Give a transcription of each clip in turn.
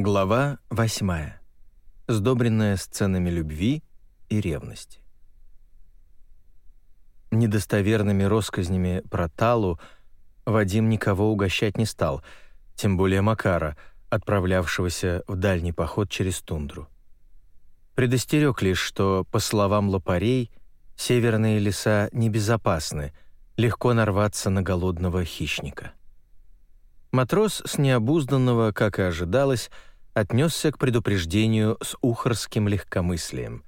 Глава 8. Сдобренная сценами любви и ревности. Недостоверными россказнями про Талу Вадим никого угощать не стал, тем более Макара, отправлявшегося в дальний поход через тундру. Предостерег лишь, что, по словам лопарей, северные леса небезопасны, легко нарваться на голодного хищника. Матрос с необузданного, как и ожидалось, отнесся к предупреждению с ухарским легкомыслием.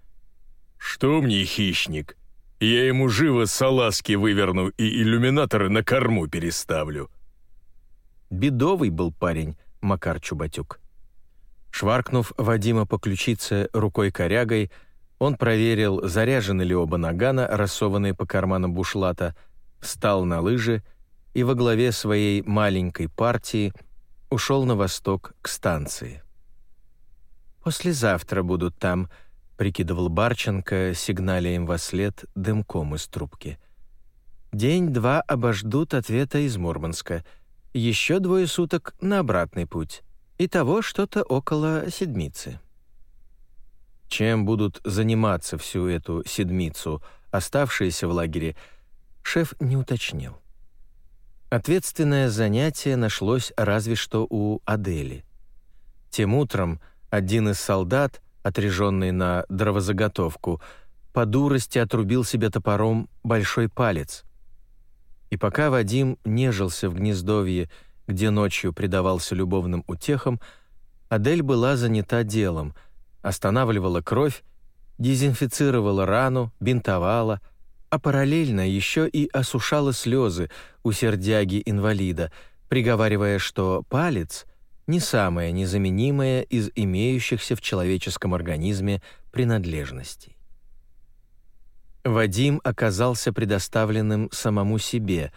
«Что мне, хищник? Я ему живо салазки выверну и иллюминаторы на корму переставлю». Бедовый был парень, Макар Чубатюк. Шваркнув Вадима по ключице рукой-корягой, он проверил, заряжены ли оба нагана, рассованные по карманам бушлата, встал на лыжи и во главе своей маленькой партии ушел на восток к станции. «Послезавтра будут там», — прикидывал Барченко, сигналя им во след дымком из трубки. «День-два обождут ответа из Мурманска. Еще двое суток на обратный путь. Итого что-то около седмицы». Чем будут заниматься всю эту седмицу оставшиеся в лагере, шеф не уточнил. Ответственное занятие нашлось разве что у Адели. Тем утром один из солдат, отряженный на дровозаготовку, по дурости отрубил себе топором большой палец. И пока Вадим нежился в гнездовье, где ночью предавался любовным утехам, Адель была занята делом, останавливала кровь, дезинфицировала рану, бинтовала, а параллельно еще и осушала слезы у сердяги-инвалида, приговаривая, что палец — не самое незаменимое из имеющихся в человеческом организме принадлежностей. Вадим оказался предоставленным самому себе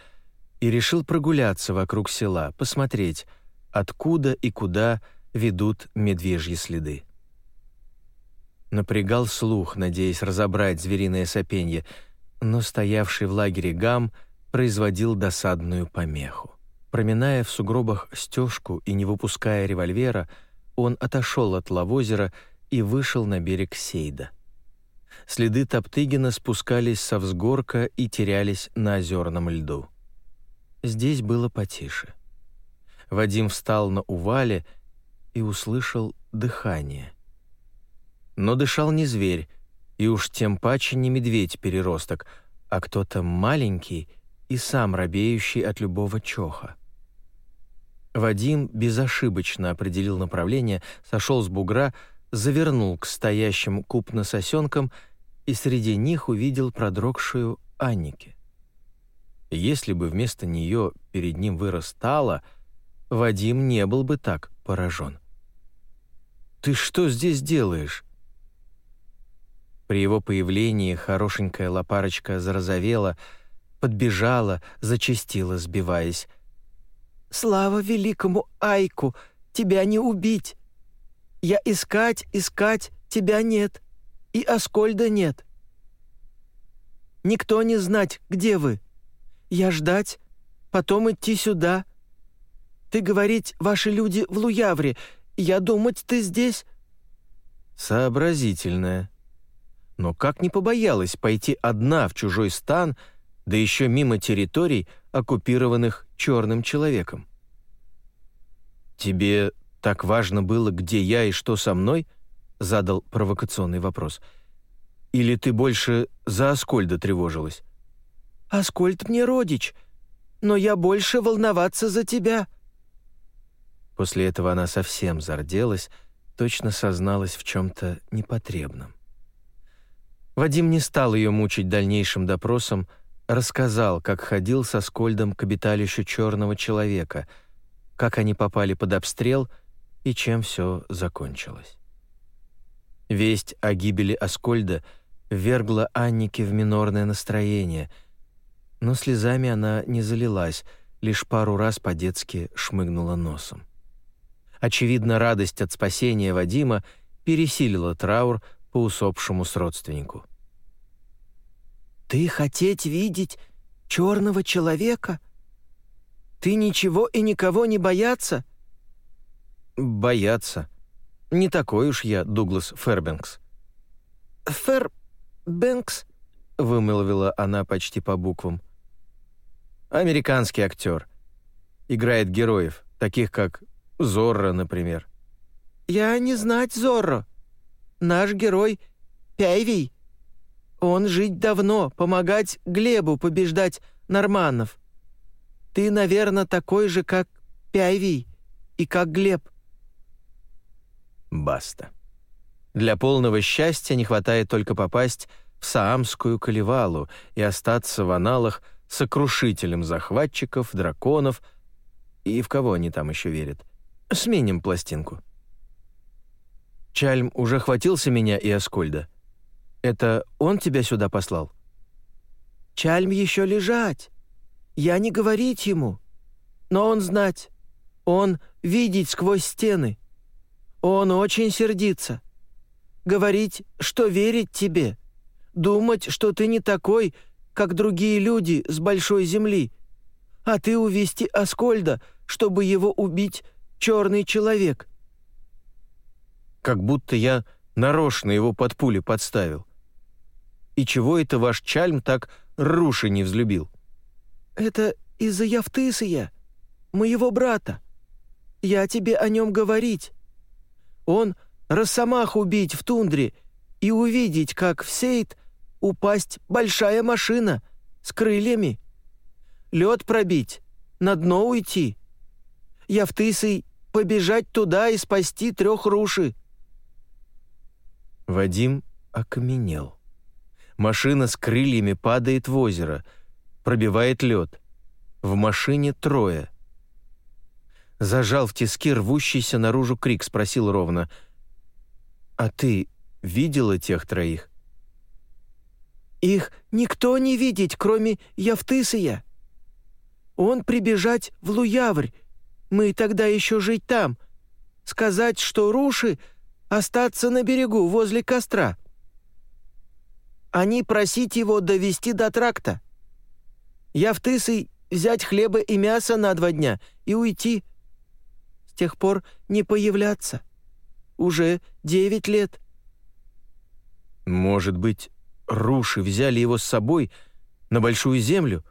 и решил прогуляться вокруг села, посмотреть, откуда и куда ведут медвежьи следы. Напрягал слух, надеясь разобрать звериное сопенье — но стоявший в лагере гам производил досадную помеху. Проминая в сугробах стежку и не выпуская револьвера, он отошел от лавозера и вышел на берег Сейда. Следы Топтыгина спускались со взгорка и терялись на озерном льду. Здесь было потише. Вадим встал на увале и услышал дыхание. Но дышал не зверь, и уж тем паче не медведь-переросток, а кто-то маленький и сам робеющий от любого чоха. Вадим безошибочно определил направление, сошел с бугра, завернул к стоящим купно-сосенкам и среди них увидел продрогшую Аннике. Если бы вместо нее перед ним вырос Тала, Вадим не был бы так поражен. «Ты что здесь делаешь?» При его появлении хорошенькая лопарочка зарозовела, подбежала, зачастила, сбиваясь. «Слава великому Айку! Тебя не убить! Я искать, искать, тебя нет, и Аскольда нет. Никто не знать, где вы. Я ждать, потом идти сюда. Ты говорить, ваши люди в Луявре, я думать, ты здесь». «Сообразительная», но как не побоялась пойти одна в чужой стан, да еще мимо территорий, оккупированных черным человеком? «Тебе так важно было, где я и что со мной?» — задал провокационный вопрос. «Или ты больше за Аскольда тревожилась?» «Аскольд мне родич, но я больше волноваться за тебя». После этого она совсем зарделась, точно созналась в чем-то непотребном. Вадим не стал ее мучить дальнейшим допросом, рассказал, как ходил со Скольдом к обиталищу черного человека, как они попали под обстрел и чем все закончилось. Весть о гибели Аскольда ввергла Аннике в минорное настроение, но слезами она не залилась, лишь пару раз по-детски шмыгнула носом. Очевидно, радость от спасения Вадима пересилила траур, по усопшему сродственнику. «Ты хотеть видеть черного человека? Ты ничего и никого не бояться?» «Бояться», Не такой уж я Дуглас Фербенкс». «Фербенкс?» — вымолвила она почти по буквам. «Американский актер. Играет героев, таких как Зорро, например». «Я не знать Зорро. Наш герой — Пяйвий. Он жить давно, помогать Глебу побеждать норманнов. Ты, наверное, такой же, как Пяйвий и как Глеб». Баста. Для полного счастья не хватает только попасть в Саамскую Калевалу и остаться в аналах сокрушителем захватчиков, драконов и в кого они там еще верят. Сменим пластинку. Чальм уже хватился меня и Аскольда. Это он тебя сюда послал? Чальм еще лежать. Я не говорить ему. Но он знать. Он видеть сквозь стены. Он очень сердится. Говорить, что верить тебе. Думать, что ты не такой, как другие люди с большой земли. А ты увести Аскольда, чтобы его убить черный человек. Как будто я нарочно его под пули подставил. И чего это ваш Чальм так Руши не взлюбил? Это из-за Явтысия, моего брата. Я тебе о нем говорить. Он росомах убить в тундре и увидеть, как в Сейт упасть большая машина с крыльями. Лед пробить, на дно уйти. Явтысый побежать туда и спасти трех руши. Вадим окаменел. Машина с крыльями падает в озеро, пробивает лед. В машине трое. Зажал в тиски рвущийся наружу крик, спросил ровно. «А ты видела тех троих?» «Их никто не видеть, кроме Явтысия. Он прибежать в Луяврь, мы тогда еще жить там. Сказать, что руши, остаться на берегу возле костра. Они просить его довести до тракта. Я в Тысы взять хлеба и мясо на два дня и уйти. С тех пор не появляться. Уже девять лет. Может быть, руши взяли его с собой на большую землю?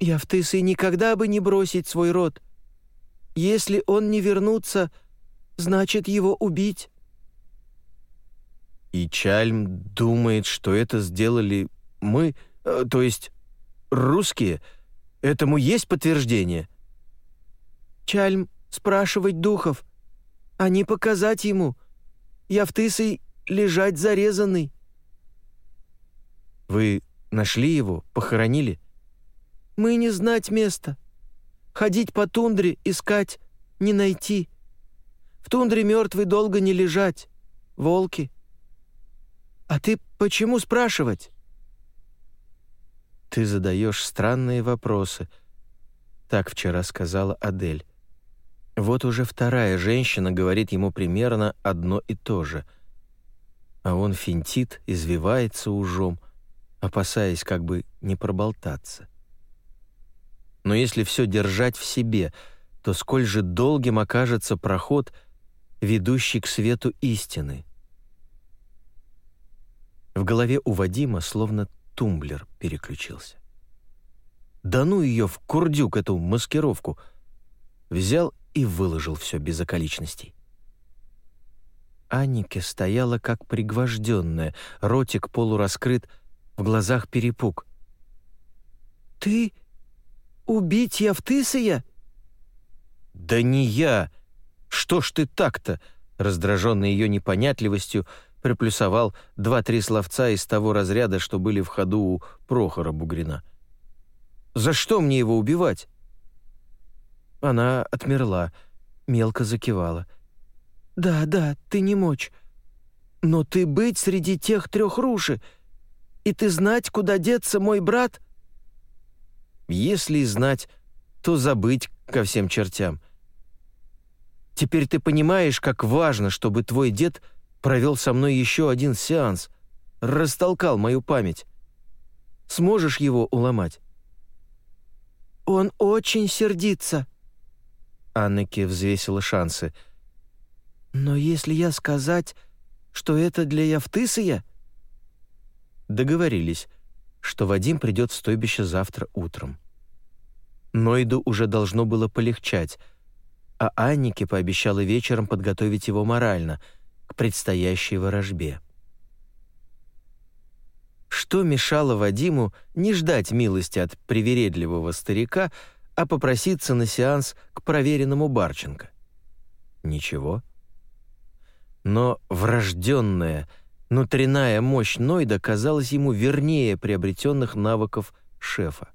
Я в Тысы никогда бы не бросить свой род. Если он не вернутся, значит, его убить». «И Чальм думает, что это сделали мы, э, то есть русские? Этому есть подтверждение?» «Чальм спрашивать духов, а не показать ему. Я в Тысой лежать зарезанный». «Вы нашли его, похоронили?» «Мы не знать места. Ходить по тундре, искать, не найти. В тундре мертвый долго не лежать. Волки. А ты почему спрашивать? Ты задаешь странные вопросы. Так вчера сказала Адель. Вот уже вторая женщина говорит ему примерно одно и то же. А он финтит, извивается ужом, опасаясь как бы не проболтаться. Но если все держать в себе, то сколь же долгим окажется проход, ведущий к свету истины. В голове у Вадима словно тумблер переключился. Да ну ее в курдюк, эту маскировку. Взял и выложил все без околичностей. Аннике стояла как пригвожденная, ротик полураскрыт, в глазах перепуг. «Ты «Убить Явтысия?» «Да не я! Что ж ты так-то?» Раздраженный ее непонятливостью, приплюсовал два-три словца из того разряда, что были в ходу у Прохора Бугрина. «За что мне его убивать?» Она отмерла, мелко закивала. «Да, да, ты не мочь. Но ты быть среди тех трех руши, и ты знать, куда деться мой брат...» Если знать, то забыть ко всем чертям. Теперь ты понимаешь, как важно, чтобы твой дед провел со мной еще один сеанс, растолкал мою память. Сможешь его уломать?» «Он очень сердится». Аннеке взвесила шансы. Но если я сказать, что это для Явтысия...» Договорились, что Вадим придет в стойбище завтра утром. Нойду уже должно было полегчать, а Аннике пообещала вечером подготовить его морально к предстоящей ворожбе. Что мешало Вадиму не ждать милости от привередливого старика, а попроситься на сеанс к проверенному Барченко? Ничего. Но врожденная, внутренняя мощь Нойда казалась ему вернее приобретенных навыков шефа.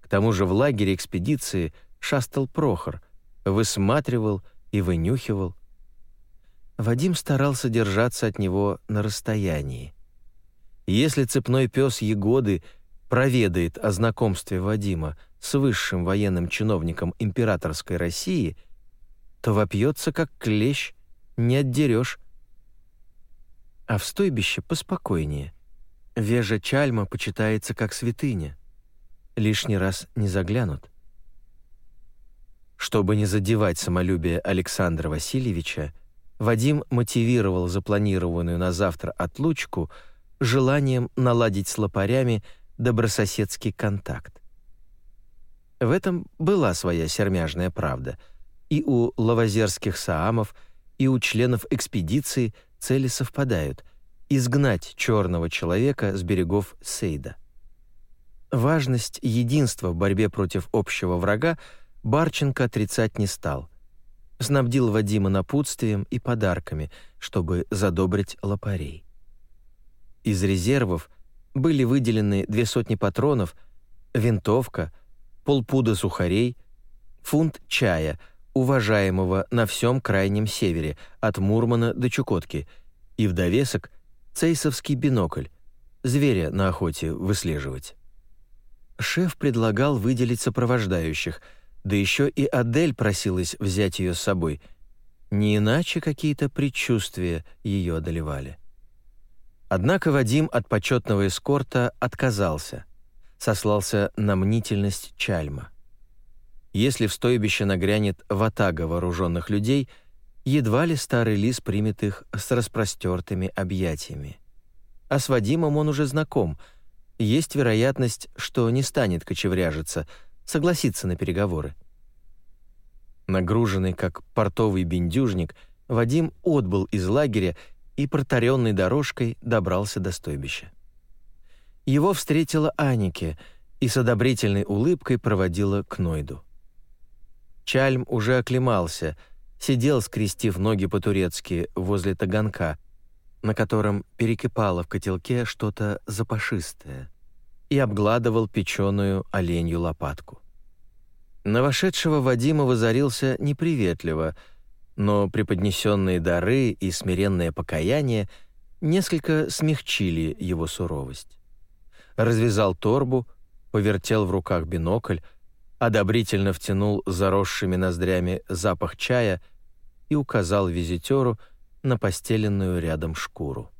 К тому же в лагере экспедиции шастал Прохор, высматривал и вынюхивал. Вадим старался держаться от него на расстоянии. Если цепной пес Егоды проведает о знакомстве Вадима с высшим военным чиновником императорской России, то вопьется как клещ, не отдерешь. А в стойбище поспокойнее. Вежа Чальма почитается как святыня. Лишний раз не заглянут. Чтобы не задевать самолюбие Александра Васильевича, Вадим мотивировал запланированную на завтра отлучку – желанием наладить с лопарями добрососедский контакт. В этом была своя сермяжная правда. И у лавазерских саамов, и у членов экспедиции цели совпадают — изгнать черного человека с берегов Сейда. Важность единства в борьбе против общего врага Барченко отрицать не стал. Снабдил Вадима напутствием и подарками, чтобы задобрить лопарей. Из резервов были выделены две сотни патронов, винтовка, полпуда сухарей, фунт чая, уважаемого на всем крайнем севере, от Мурмана до Чукотки, и в довесок цейсовский бинокль, зверя на охоте выслеживать. Шеф предлагал выделить сопровождающих, да еще и Адель просилась взять ее с собой. Не иначе какие-то предчувствия ее одолевали. Однако Вадим от почетного эскорта отказался, сослался на мнительность Чальма. Если в стойбище нагрянет ватага вооруженных людей, едва ли старый лис примет их с распростертыми объятиями. А с Вадимом он уже знаком. Есть вероятность, что не станет кочевряжиться, согласится на переговоры. Нагруженный как портовый бендюжник, Вадим отбыл из лагеря и протаренной дорожкой добрался до стойбища. Его встретила Анике и с одобрительной улыбкой проводила к Нойду. Чальм уже оклемался, сидел, скрестив ноги по-турецки возле таганка, на котором перекипало в котелке что-то запашистое, и обгладывал печеную оленью лопатку. На вошедшего Вадима возорился неприветливо — но преподнесенные дары и смиренное покаяние несколько смягчили его суровость. Развязал торбу, повертел в руках бинокль, одобрительно втянул заросшими ноздрями запах чая и указал визитеру на постеленную рядом шкуру.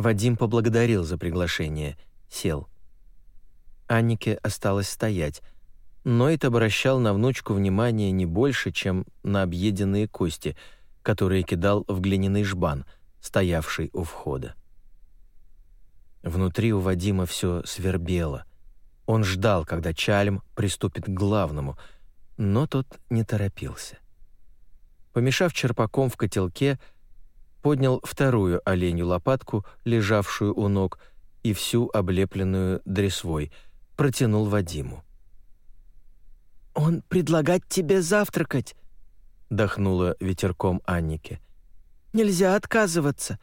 Вадим поблагодарил за приглашение, сел. Аннике осталось стоять — Нойт обращал на внучку внимание не больше, чем на объеденные кости, которые кидал в глиняный жбан, стоявший у входа. Внутри у Вадима все свербело. Он ждал, когда Чальм приступит к главному, но тот не торопился. Помешав черпаком в котелке, поднял вторую оленью лопатку, лежавшую у ног, и всю облепленную дресвой, протянул Вадиму. «Он предлагать тебе завтракать», — дохнула ветерком Аннике. «Нельзя отказываться.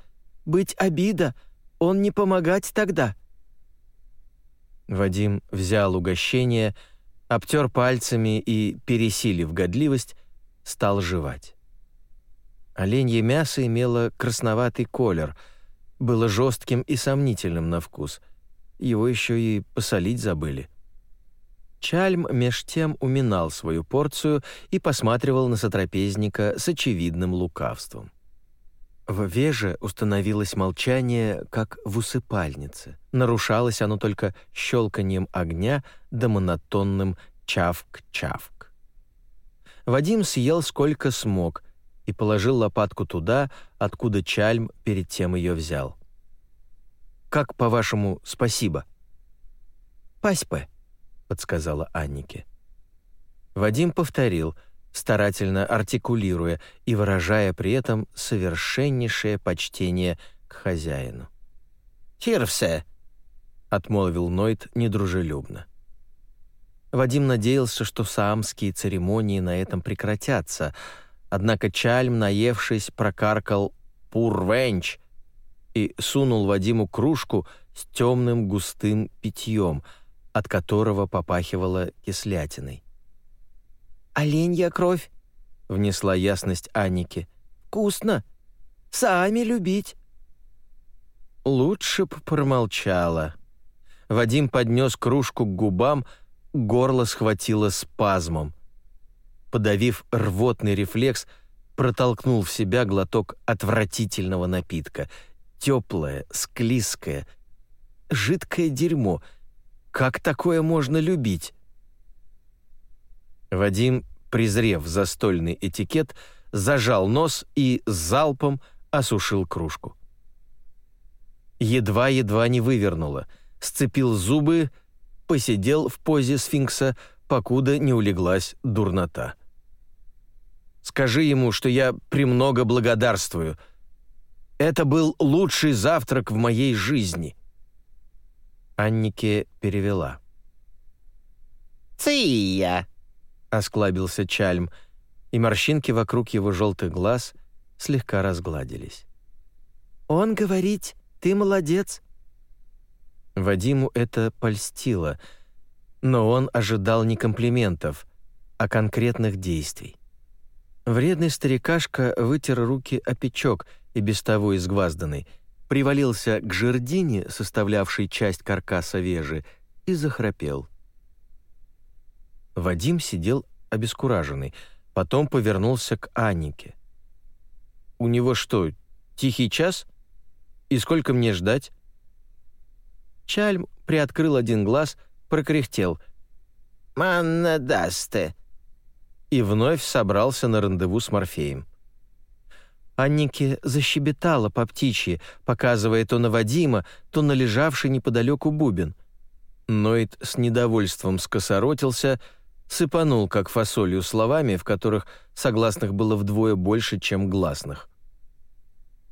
Быть обида, он не помогать тогда». Вадим взял угощение, обтер пальцами и, пересилив годливость, стал жевать. Оленье мясо имело красноватый колер, было жестким и сомнительным на вкус. Его еще и посолить забыли. Чальм меж тем уминал свою порцию и посматривал на сотрапезника с очевидным лукавством. В веже установилось молчание, как в усыпальнице. Нарушалось оно только щелканием огня да монотонным чавк-чавк. Вадим съел сколько смог, и положил лопатку туда, откуда Чальм перед тем ее взял. «Как, по-вашему, спасибо?» «Паспе», — подсказала Аннике. Вадим повторил, старательно артикулируя и выражая при этом совершеннейшее почтение к хозяину. «Хирвсе», — отмолвил Нойт недружелюбно. Вадим надеялся, что саамские церемонии на этом прекратятся, однако Чальм, наевшись, прокаркал «Пурвенч» и сунул Вадиму кружку с темным густым питьем, от которого попахивало кислятиной. «Оленья кровь», — внесла ясность Аннике. «Вкусно! Сами любить!» Лучше б промолчала. Вадим поднес кружку к губам, горло схватило спазмом. Подавив рвотный рефлекс, протолкнул в себя глоток отвратительного напитка. Теплое, склизкое, жидкое дерьмо. Как такое можно любить? Вадим, презрев застольный этикет, зажал нос и залпом осушил кружку. Едва-едва не вывернуло, сцепил зубы, посидел в позе сфинкса, покуда не улеглась дурнота. «Скажи ему, что я премного благодарствую. Это был лучший завтрак в моей жизни». Аннике перевела. «Ция!» — осклабился Чальм, и морщинки вокруг его желтых глаз слегка разгладились. «Он говорит, ты молодец». Вадиму это польстило, но он ожидал не комплиментов, а конкретных действий. Вредный старикашка вытер руки о печок и без того изгвазданный, привалился к жердине, составлявшей часть каркаса вежи, и захрапел. Вадим сидел обескураженный, потом повернулся к Аннике. «У него что, тихий час? И сколько мне ждать?» Чальм приоткрыл один глаз, прокряхтел. «Манна дасте!» И вновь собрался на рандеву с Морфеем. Аннике защебетала по птичьи, показывая то на Вадима, то на лежавший неподалеку бубен. Ноид с недовольством скосоротился — сыпанул, как фасолью, словами, в которых согласных было вдвое больше, чем гласных.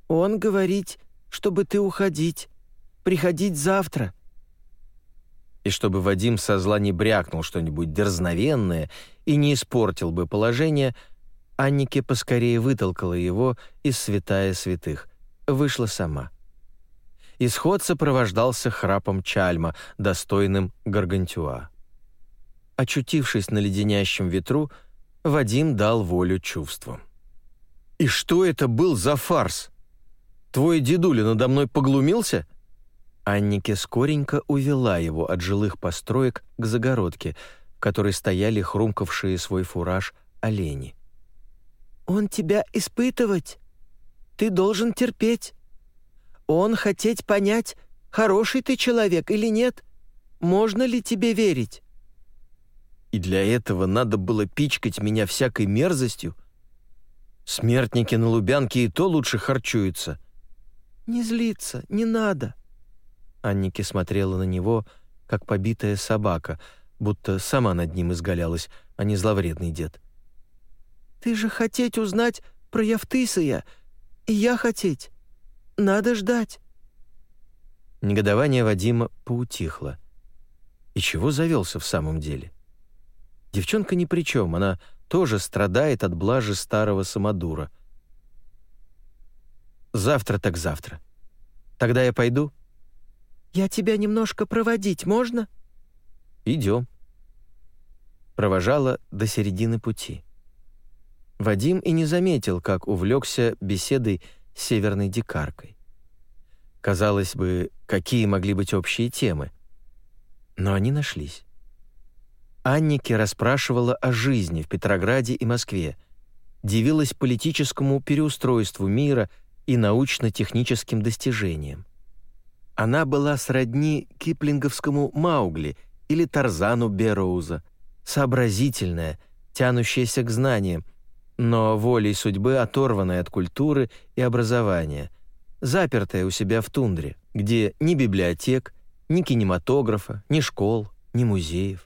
«Он говорит, чтобы ты уходить, приходить завтра». И чтобы Вадим со зла не брякнул что-нибудь дерзновенное и не испортил бы положение, Аннике поскорее вытолкала его из святая святых. Вышла сама. Исход сопровождался храпом чальма, достойным гаргантюа. Очутившись на леденящем ветру, Вадим дал волю чувствам. «И что это был за фарс? Твой дедуля надо мной поглумился?» Аннике скоренько увела его от жилых построек к загородке, которой стояли хрумкавшие свой фураж олени. «Он тебя испытывать. Ты должен терпеть. Он хотеть понять, хороший ты человек или нет. Можно ли тебе верить?» И для этого надо было пичкать меня всякой мерзостью? Смертники на Лубянке и то лучше харчуются. «Не злиться, не надо». Анники смотрела на него, как побитая собака, будто сама над ним изгалялась, а не зловредный дед. «Ты же хотеть узнать про Явтысия, и я хотеть. Надо ждать». Негодование Вадима поутихло. И чего завелся в самом деле? Девчонка ни при чем, она тоже страдает от блажи старого самодура. Завтра так завтра. Тогда я пойду? Я тебя немножко проводить можно? Идем. Провожала до середины пути. Вадим и не заметил, как увлекся беседой с северной дикаркой. Казалось бы, какие могли быть общие темы. Но они нашлись. Аннике расспрашивала о жизни в Петрограде и Москве, дивилась политическому переустройству мира и научно-техническим достижениям. Она была сродни киплинговскому Маугли или Тарзану Бероуза, сообразительная, тянущаяся к знаниям, но волей судьбы оторванная от культуры и образования, запертая у себя в тундре, где ни библиотек, ни кинематографа, ни школ, ни музеев.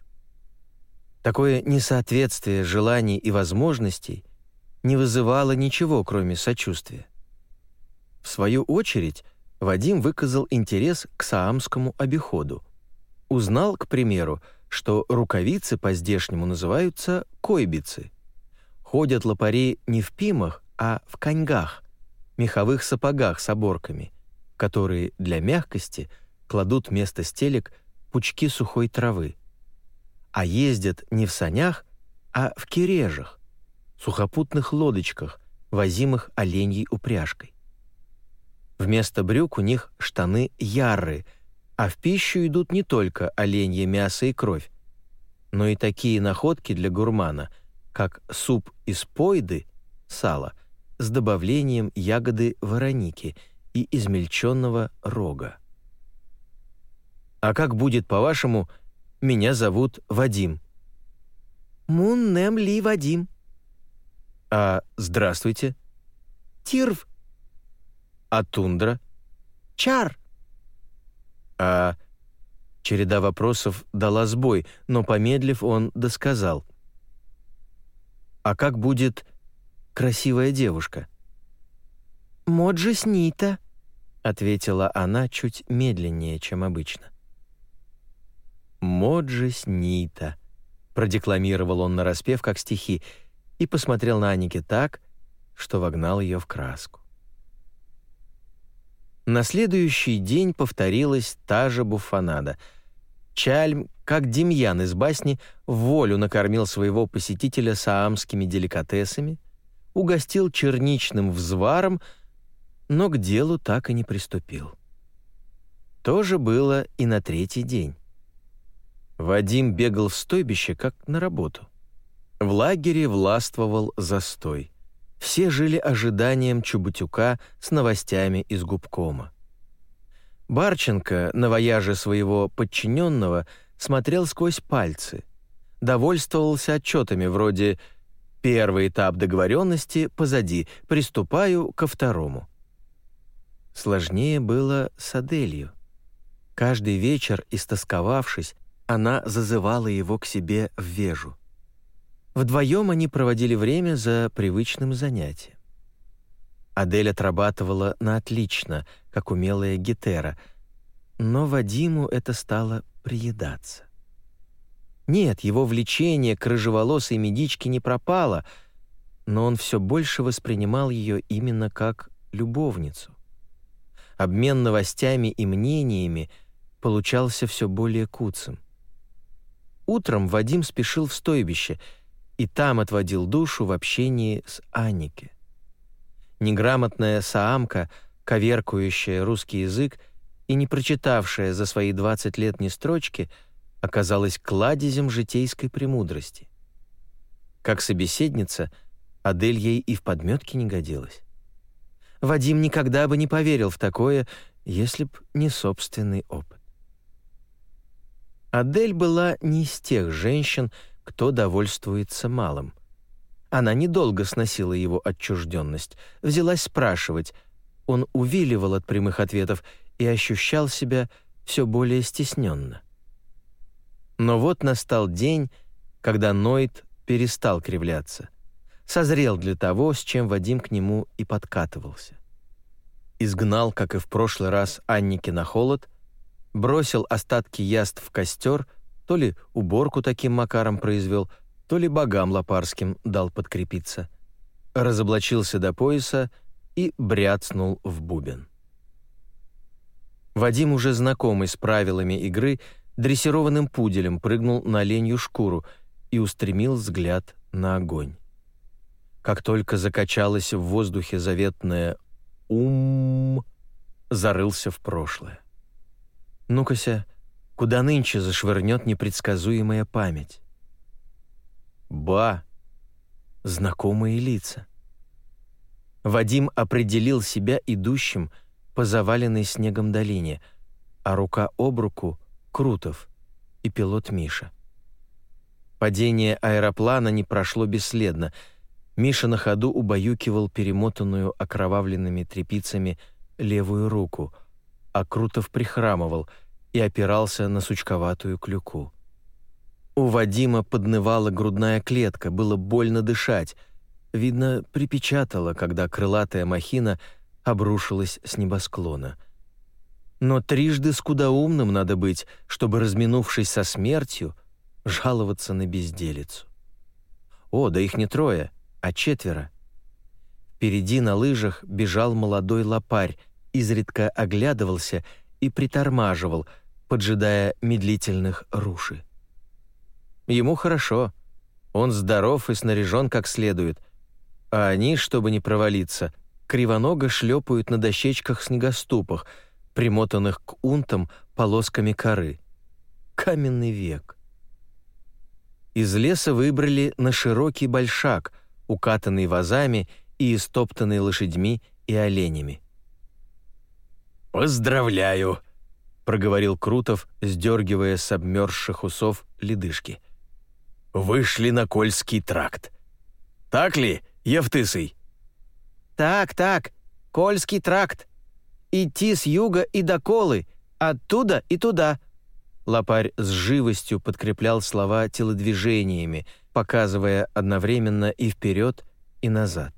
Такое несоответствие желаний и возможностей не вызывало ничего, кроме сочувствия. В свою очередь, Вадим выказал интерес к саамскому обиходу. Узнал, к примеру, что рукавицы по-здешнему называются койбицы. Ходят лопари не в пимах, а в коньгах, меховых сапогах с оборками, которые для мягкости кладут вместо стелек пучки сухой травы. А ездят не в санях, а в кирежах, сухопутных лодочках, возимых оленьей упряжкой. Вместо брюк у них штаны яры, а в пищу идут не только оленье мясо и кровь, но и такие находки для гурмана, как суп из пойды, сала, с добавлением ягоды вороники и измельченного рога. «А как будет, по-вашему, меня зовут Вадим?» «Мун нем ли Вадим». «А здравствуйте?» «Тирв». «А тундра?» «Чар». «А...» Череда вопросов дала сбой, но, помедлив, он досказал. «А как будет красивая девушка?» «Моджи снита», — ответила она чуть медленнее, чем обычно. «Моджи снита», — продекламировал он нараспев, как стихи, и посмотрел на Анике так, что вогнал ее в краску. На следующий день повторилась та же буфанада. Чальм, как Демьян из басни, волю накормил своего посетителя саамскими деликатесами, угостил черничным взваром, но к делу так и не приступил. То же было и на третий день. Вадим бегал в стойбище, как на работу. В лагере властвовал застой. Все жили ожиданием Чубутюка с новостями из губкома. Барченко на вояже своего подчиненного смотрел сквозь пальцы, довольствовался отчетами вроде «Первый этап договоренности позади, приступаю ко второму». Сложнее было с Аделью. Каждый вечер, истосковавшись, она зазывала его к себе в вежу. Вдвоем они проводили время за привычным занятием. Адель отрабатывала на отлично, как умелая гитера, но Вадиму это стало приедаться. Нет, его влечение к рыжеволосой медичке не пропало, но он все больше воспринимал ее именно как любовницу. Обмен новостями и мнениями получался все более куцым. Утром Вадим спешил в стойбище — и там отводил душу в общении с Аннике. Неграмотная саамка, коверкующая русский язык и не прочитавшая за свои 20 лет ни строчки, оказалась кладезем житейской премудрости. Как собеседница, Адель ей и в подметке не годилась. Вадим никогда бы не поверил в такое, если б не собственный опыт. Адель была не из тех женщин, кто довольствуется малым. Она недолго сносила его отчужденность, взялась спрашивать. Он увиливал от прямых ответов и ощущал себя все более стесненно. Но вот настал день, когда Ноид перестал кривляться. Созрел для того, с чем Вадим к нему и подкатывался. Изгнал, как и в прошлый раз, Анники на холод, бросил остатки яств в костер — то ли уборку таким макаром произвел, то ли богам лопарским дал подкрепиться. Разоблачился до пояса и бряцнул в бубен. Вадим, уже знакомый с правилами игры, дрессированным пуделем прыгнул на оленью шкуру и устремил взгляд на огонь. Как только закачалось в воздухе заветное «ум», зарылся в прошлое. «Ну-кася, куда нынче зашвырнет непредсказуемая память. Ба! Знакомые лица. Вадим определил себя идущим по заваленной снегом долине, а рука об руку — Крутов и пилот Миша. Падение аэроплана не прошло бесследно. Миша на ходу убаюкивал перемотанную окровавленными тряпицами левую руку, а Крутов прихрамывал и опирался на сучковатую клюку. У Вадима поднывала грудная клетка, было больно дышать. Видно, припечатало, когда крылатая махина обрушилась с небосклона. Но трижды скудоумным надо быть, чтобы, разминувшись со смертью, жаловаться на безделицу. О, да их не трое, а четверо. Впереди на лыжах бежал молодой лопарь, изредка оглядывался и притормаживал, поджидая медлительных руши. Ему хорошо, он здоров и снаряжен как следует, а они, чтобы не провалиться, кривоного шлепают на дощечках-снегоступах, примотанных к унтам полосками коры. Каменный век. Из леса выбрали на широкий большак, укатанный вазами и истоптанный лошадьми и оленями. «Поздравляю!» — проговорил Крутов, сдергивая с обмерзших усов ледышки. «Вышли на Кольский тракт. Так ли, Евтысый?» «Так, так, Кольский тракт. Идти с юга и до Колы, оттуда и туда». Лопарь с живостью подкреплял слова телодвижениями, показывая одновременно и вперед, и назад.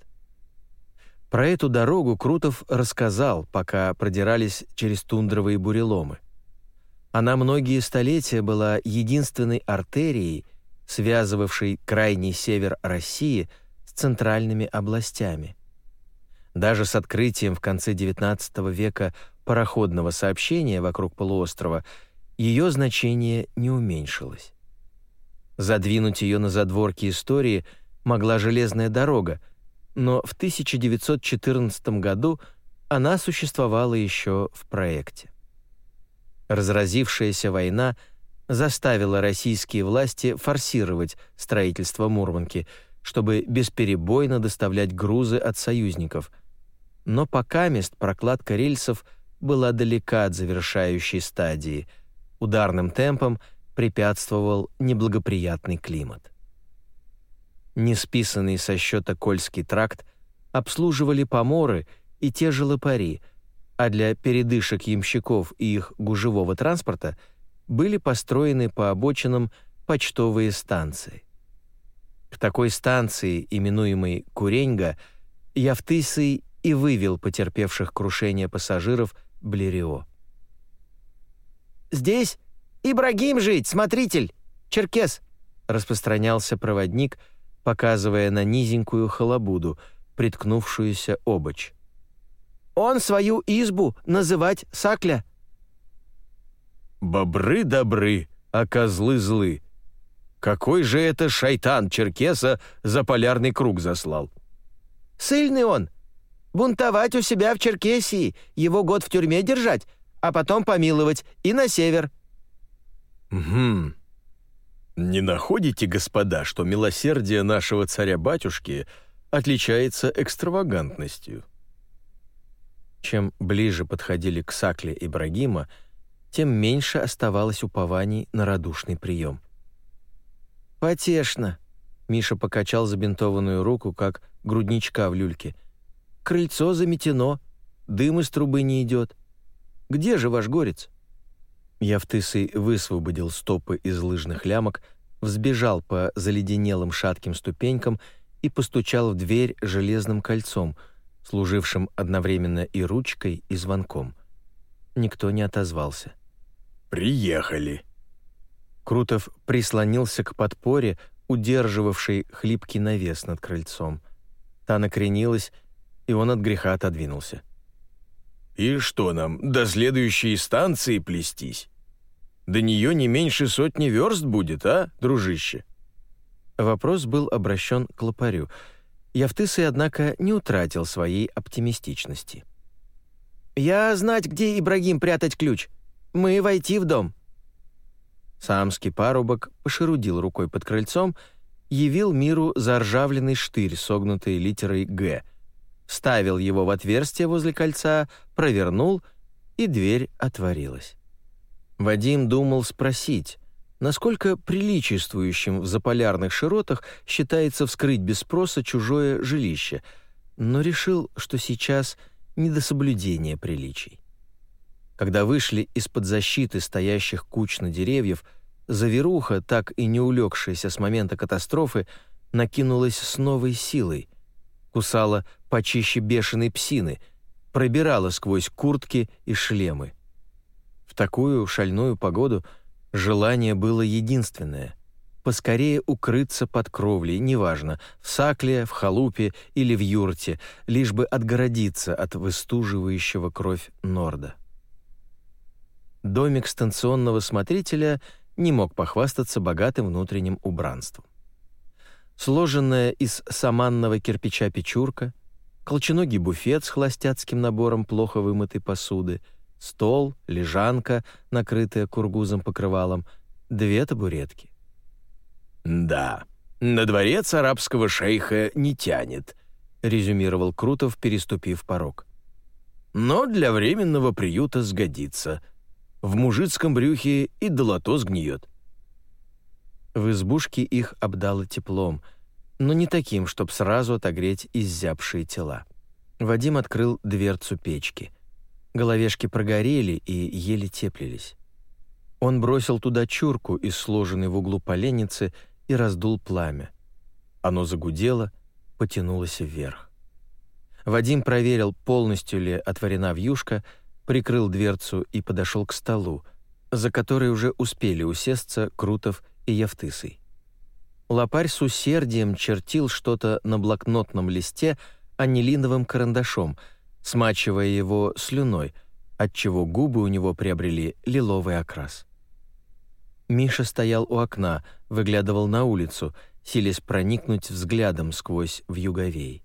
Про эту дорогу Крутов рассказал, пока продирались через тундровые буреломы. Она многие столетия была единственной артерией, связывавшей крайний север России с центральными областями. Даже с открытием в конце XIX века пароходного сообщения вокруг полуострова ее значение не уменьшилось. Задвинуть ее на задворки истории могла железная дорога, но в 1914 году она существовала еще в проекте. Разразившаяся война заставила российские власти форсировать строительство Мурманки, чтобы бесперебойно доставлять грузы от союзников. Но пока мест прокладка рельсов была далека от завершающей стадии. Ударным темпом препятствовал неблагоприятный климат несписанный со счета Кольский тракт, обслуживали поморы и те же лопари, а для передышек ямщиков и их гужевого транспорта были построены по обочинам почтовые станции. К такой станции, именуемой Куреньга, Явтысый и вывел потерпевших крушение пассажиров Блерио. «Здесь Ибрагим жить, смотритель, черкес», распространялся проводник – показывая на низенькую халабуду, приткнувшуюся обочь. «Он свою избу называть Сакля». «Бобры добры, а козлы злы. Какой же это шайтан Черкеса за полярный круг заслал?» «Сыльный он. Бунтовать у себя в Черкесии, его год в тюрьме держать, а потом помиловать и на север». «Угу. Не находите, господа, что милосердие нашего царя-батюшки отличается экстравагантностью? Чем ближе подходили к Сакле Ибрагима, тем меньше оставалось упований на радушный прием. «Потешно», — Миша покачал забинтованную руку, как грудничка в люльке. «Крыльцо заметено, дым из трубы не идет. Где же ваш горец?» Явтысый высвободил стопы из лыжных лямок, взбежал по заледенелым шатким ступенькам и постучал в дверь железным кольцом, служившим одновременно и ручкой, и звонком. Никто не отозвался. «Приехали!» Крутов прислонился к подпоре, удерживавшей хлипкий навес над крыльцом. Та накренилась, и он от греха отодвинулся. «И что нам, до следующей станции плестись?» До нее не меньше сотни верст будет, а, дружище?» Вопрос был обращен к лопарю. Явтысый, однако, не утратил своей оптимистичности. «Я знать, где Ибрагим прятать ключ. Мы войти в дом». Самский парубок пошерудил рукой под крыльцом, явил миру заржавленный штырь, согнутый литерой «Г», вставил его в отверстие возле кольца, провернул, и дверь отворилась. Вадим думал спросить, насколько приличествующим в заполярных широтах считается вскрыть без спроса чужое жилище, но решил, что сейчас не до соблюдения приличий. Когда вышли из-под защиты стоящих кучно деревьев, заверуха, так и не улегшаяся с момента катастрофы, накинулась с новой силой, кусала почище бешеной псины, пробирала сквозь куртки и шлемы. В такую шальную погоду – Желание было единственное — поскорее укрыться под кровлей, неважно, в сакле, в халупе или в юрте, лишь бы отгородиться от выстуживающего кровь Норда. Домик станционного смотрителя не мог похвастаться богатым внутренним убранством. Сложенная из саманного кирпича печурка, колченогий буфет с холостяцким набором плохо вымытой посуды — стол, лежанка, накрытая кургузом покрывалом, две табуретки. «Да, на дворец арабского шейха не тянет», — резюмировал Крутов, переступив порог. «Но для временного приюта сгодится. В мужицком брюхе и долото сгниет». В избушке их обдало теплом, но не таким, чтоб сразу отогреть изябшие тела. Вадим открыл дверцу печки — Головешки прогорели и еле теплились. Он бросил туда чурку из сложенной в углу поленницы и раздул пламя. Оно загудело, потянулось вверх. Вадим проверил, полностью ли отворена вьюшка, прикрыл дверцу и подошел к столу, за который уже успели усесться Крутов и Явтысый. Лопарь с усердием чертил что-то на блокнотном листе анилиновым карандашом — смачивая его слюной, отчего губы у него приобрели лиловый окрас. Миша стоял у окна, выглядывал на улицу, силясь проникнуть взглядом сквозь вьюговей.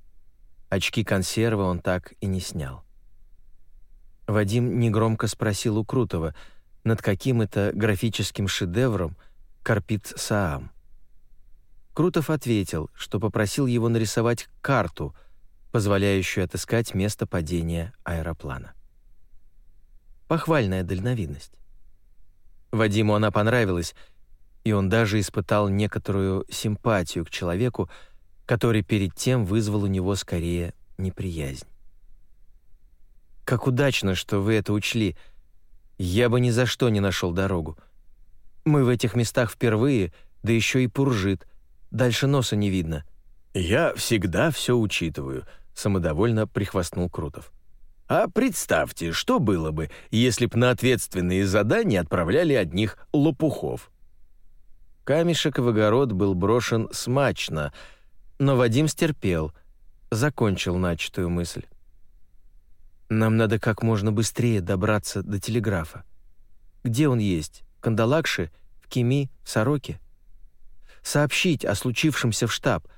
Очки консервы он так и не снял. Вадим негромко спросил у Крутого, над каким это графическим шедевром корпит Саам. Крутов ответил, что попросил его нарисовать карту — позволяющую отыскать место падения аэроплана. Похвальная дальновидность. Вадиму она понравилась, и он даже испытал некоторую симпатию к человеку, который перед тем вызвал у него скорее неприязнь. «Как удачно, что вы это учли. Я бы ни за что не нашел дорогу. Мы в этих местах впервые, да еще и пуржит. Дальше носа не видно». «Я всегда все учитываю», самодовольно прихвастнул Крутов. А представьте, что было бы, если б на ответственные задания отправляли одних лопухов. Камешек в огород был брошен смачно, но Вадим стерпел, закончил начатую мысль. Нам надо как можно быстрее добраться до телеграфа. Где он есть? В Кандалакше, в Кеми, в Сороке? Сообщить о случившемся в штаб.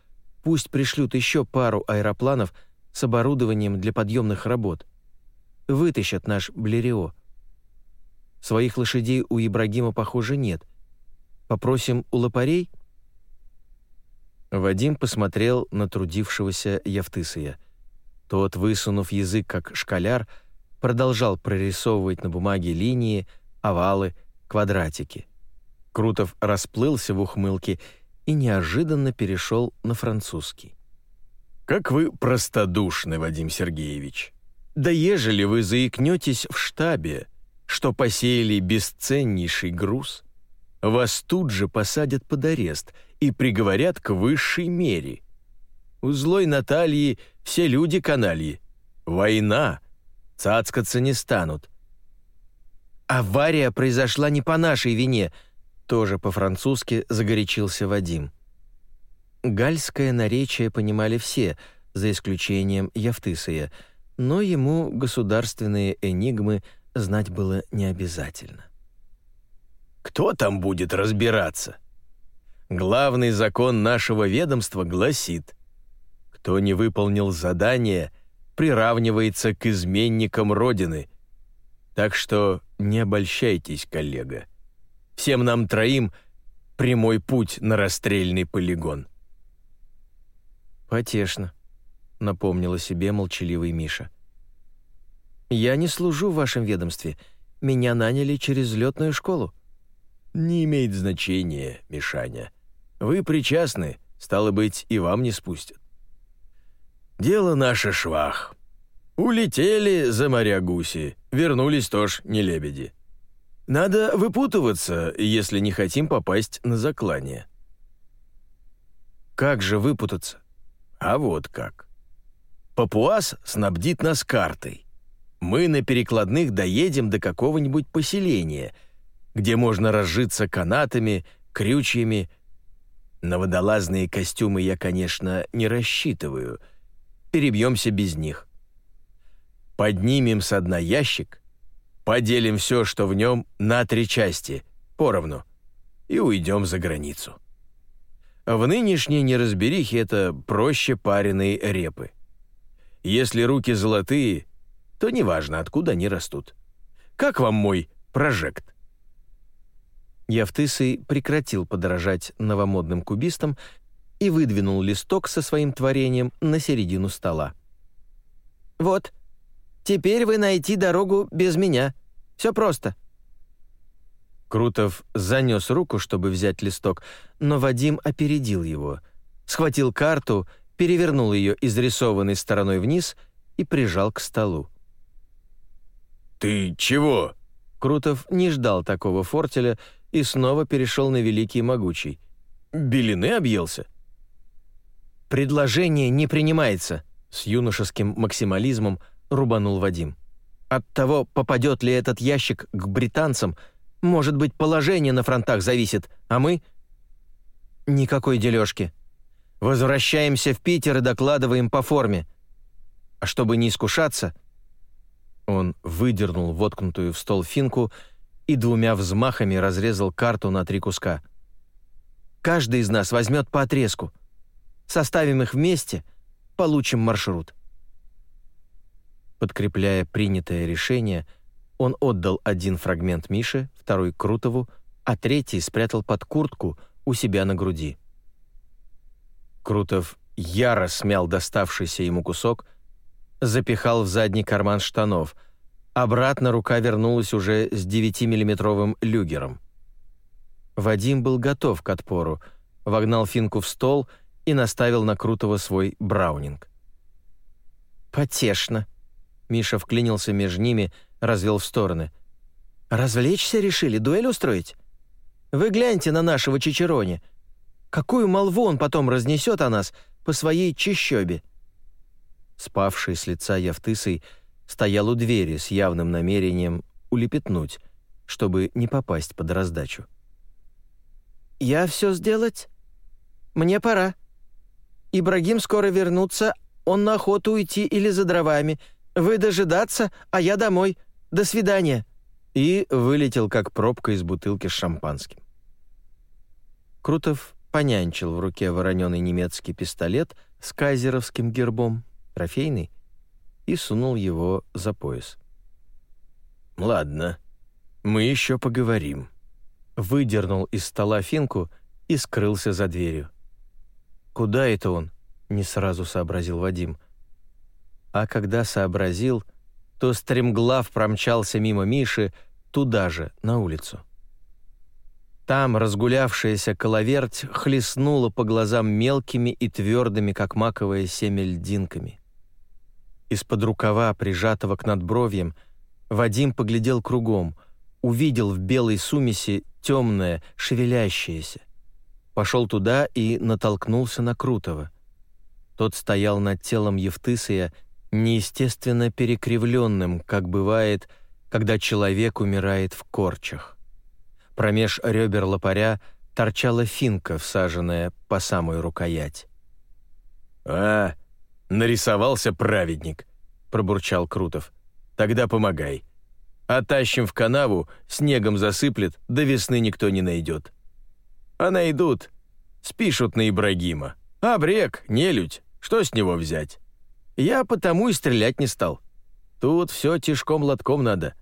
Пусть пришлют еще пару аэропланов — с оборудованием для подъемных работ. Вытащат наш Блерио. Своих лошадей у Ибрагима, похоже, нет. Попросим у лопарей?» Вадим посмотрел на трудившегося Явтысия. Тот, высунув язык как школяр, продолжал прорисовывать на бумаге линии, овалы, квадратики. Крутов расплылся в ухмылке и неожиданно перешел на французский. «Как вы простодушны, Вадим Сергеевич! Да ежели вы заикнетесь в штабе, что посеяли бесценнейший груз, вас тут же посадят под арест и приговорят к высшей мере. У злой Натальи все люди канальи. Война. Цацкаться не станут. «Авария произошла не по нашей вине», — тоже по-французски загорячился Вадим. Гальское наречие понимали все, за исключением Явтысия, но ему государственные энигмы знать было не обязательно. «Кто там будет разбираться?» Главный закон нашего ведомства гласит, кто не выполнил задание, приравнивается к изменникам Родины. Так что не обольщайтесь, коллега. Всем нам троим прямой путь на расстрельный полигон. «Потешно», — напомнила себе молчаливый Миша. «Я не служу в вашем ведомстве. Меня наняли через летную школу». «Не имеет значения, Мишаня. Вы причастны, стало быть, и вам не спустят. Дело наше швах. Улетели за моря гуси, вернулись тоже не лебеди. Надо выпутываться, если не хотим попасть на заклание». «Как же выпутаться?» «А вот как. Папуас снабдит нас картой. Мы на перекладных доедем до какого-нибудь поселения, где можно разжиться канатами, крючьями. На водолазные костюмы я, конечно, не рассчитываю. Перебьемся без них. Поднимем с дна ящик, поделим все, что в нем, на три части, поровну, и уйдем за границу. В нынешней неразберихе это проще пареной репы. Если руки золотые, то неважно, откуда они растут. Как вам мой прожект?» Явтысый прекратил подражать новомодным кубистам и выдвинул листок со своим творением на середину стола. «Вот, теперь вы найти дорогу без меня. Все просто». Крутов занес руку, чтобы взять листок, но Вадим опередил его, схватил карту, перевернул ее изрисованной стороной вниз и прижал к столу. «Ты чего?» Крутов не ждал такого фортеля и снова перешел на великий могучий. «Белины объелся?» «Предложение не принимается», — с юношеским максимализмом рубанул Вадим. «От того, попадет ли этот ящик к британцам, может быть, положение на фронтах зависит, а мы...» «Никакой дележки. Возвращаемся в Питер и докладываем по форме. А чтобы не искушаться...» Он выдернул воткнутую в стол финку и двумя взмахами разрезал карту на три куска. «Каждый из нас возьмет по отрезку. Составим их вместе, получим маршрут». Подкрепляя принятое решение, он отдал один фрагмент Мише, второй — Крутову, а третий спрятал под куртку у себя на груди. Крутов яро смял доставшийся ему кусок — запихал в задний карман штанов. Обратно рука вернулась уже с 9-миллиметровым люгером. Вадим был готов к отпору, вогнал финку в стол и наставил на Крутого свой браунинг. «Потешно», — Миша вклинился между ними, развел в стороны. «Развлечься решили, дуэль устроить? Вы гляньте на нашего Чичерони. Какую молву он потом разнесет о нас по своей чищобе?» спавший с лица Явтысой, стоял у двери с явным намерением улепетнуть, чтобы не попасть под раздачу. «Я все сделать? Мне пора. Ибрагим скоро вернуться, он на охоту уйти или за дровами. Вы дожидаться, а я домой. До свидания». И вылетел, как пробка из бутылки с шампанским. Крутов понянчил в руке вороненый немецкий пистолет с кайзеровским гербом, трофейный, и сунул его за пояс. «Ладно, мы еще поговорим». Выдернул из стола финку и скрылся за дверью. «Куда это он?» — не сразу сообразил Вадим. А когда сообразил, то стремглав промчался мимо Миши туда же, на улицу. Там разгулявшаяся коловерть хлестнула по глазам мелкими и твердыми, как маковое семя, льдинками. Из-под рукава, прижатого к надбровьям, Вадим поглядел кругом, увидел в белой сумеси темное, шевелящееся. Пошел туда и натолкнулся на Крутого. Тот стоял над телом Евтысия, неестественно перекривленным, как бывает, когда человек умирает в корчах. Промеж ребер лопаря торчала финка, всаженная по самую рукоять. «А, «Нарисовался праведник», — пробурчал Крутов. «Тогда помогай. Оттащим в канаву, снегом засыплет, до весны никто не найдет. А найдут, спишут на Ибрагима. А брек, нелюдь, что с него взять? Я потому и стрелять не стал. Тут все тишком-лотком надо».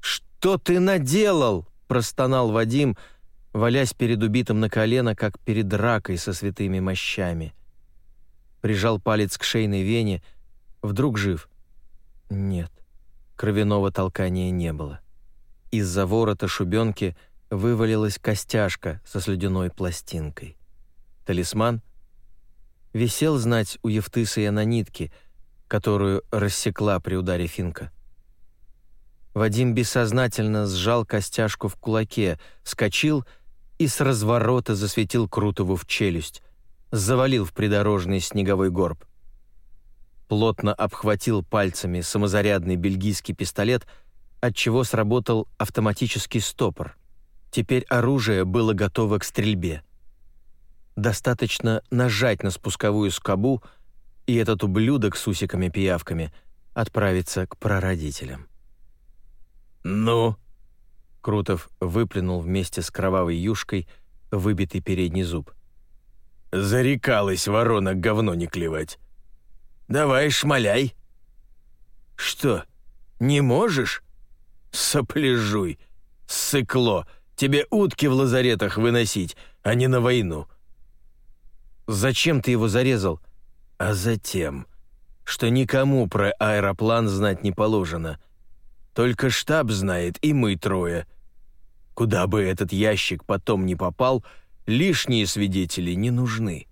«Что ты наделал?» — простонал Вадим, валясь перед убитым на колено, как перед ракой со святыми мощами прижал палец к шейной вене, вдруг жив. Нет, кровяного толкания не было. Из-за ворота шубенки вывалилась костяшка со слюдяной пластинкой. Талисман висел знать у Евтысия на нитке, которую рассекла при ударе финка. Вадим бессознательно сжал костяшку в кулаке, скочил и с разворота засветил Крутову в челюсть, завалил в придорожный снеговой горб. Плотно обхватил пальцами самозарядный бельгийский пистолет, отчего сработал автоматический стопор. Теперь оружие было готово к стрельбе. Достаточно нажать на спусковую скобу, и этот ублюдок с усиками-пиявками отправится к прародителям. «Ну?» Крутов выплюнул вместе с кровавой юшкой выбитый передний зуб. «Зарекалась ворона говно не клевать. Давай, шмаляй». «Что, не можешь?» «Сопляжуй, сыкло, тебе утки в лазаретах выносить, а не на войну». «Зачем ты его зарезал?» «А затем, что никому про аэроплан знать не положено. Только штаб знает, и мы трое. Куда бы этот ящик потом не попал, лишние свидетели не нужны.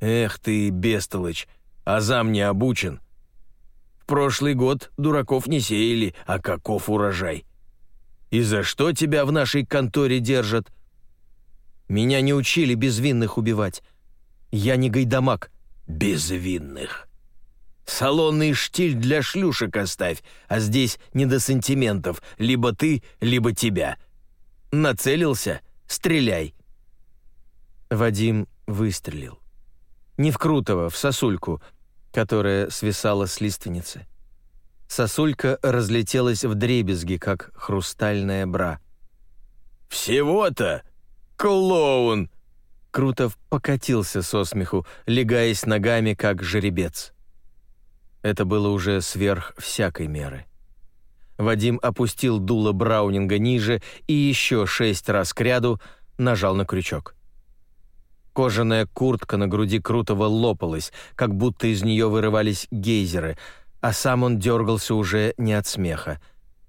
Эх ты, бестолочь, азам не обучен. В прошлый год дураков не сеяли, а каков урожай. И за что тебя в нашей конторе держат? Меня не учили безвинных убивать. Я не гайдамак. Безвинных. Салонный штиль для шлюшек оставь, а здесь не до сантиментов, либо ты, либо тебя. Нацелился — стреляй. Вадим выстрелил. Не в Крутого, в сосульку, которая свисала с лиственницы. Сосулька разлетелась в дребезги, как хрустальная бра. «Всего-то? Клоун!» Крутов покатился со смеху, легаясь ногами, как жеребец. Это было уже сверх всякой меры. Вадим опустил дуло Браунинга ниже и еще шесть раз кряду нажал на крючок. Кожаная куртка на груди Крутого лопалась, как будто из нее вырывались гейзеры, а сам он дергался уже не от смеха.